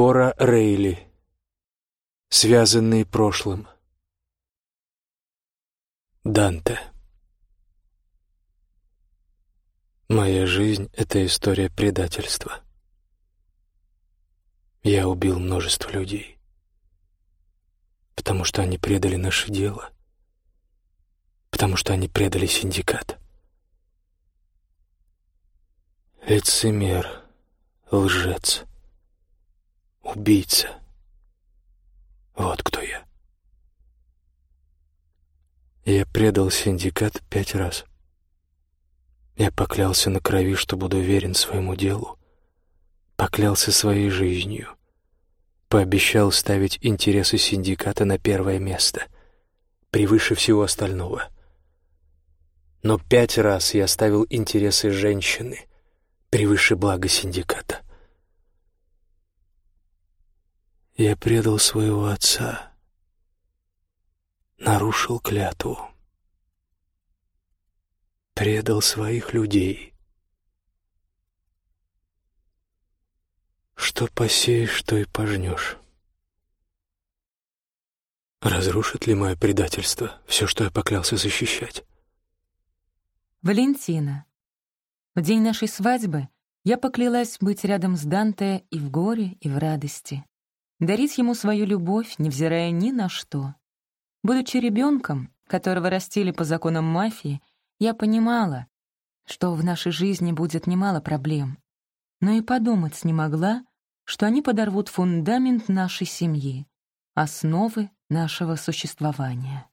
Кора Рейли. Связанные прошлым. Данте. Моя жизнь — это история предательства. Я убил множество людей, потому что они предали наше дело, потому что они предали синдикат. Лицемер, лжец, убийца. Вот кто я. Я предал синдикат пять раз. Я поклялся на крови, что буду верен своему делу. Поклялся своей жизнью. Пообещал ставить интересы синдиката на первое место, превыше всего остального. Но пять раз я ставил интересы женщины превыше блага синдиката. Я предал своего отца, нарушил клятву, предал своих людей. Что посеешь, то и пожнешь. Разрушит ли мое предательство все, что я поклялся защищать? Валентина. В день нашей свадьбы я поклялась быть рядом с Данте и в горе, и в радости. Дарить ему свою любовь, невзирая ни на что. Будучи ребенком, которого растили по законам мафии, я понимала, что в нашей жизни будет немало проблем, но и подумать не могла, что они подорвут фундамент нашей семьи, основы нашего существования.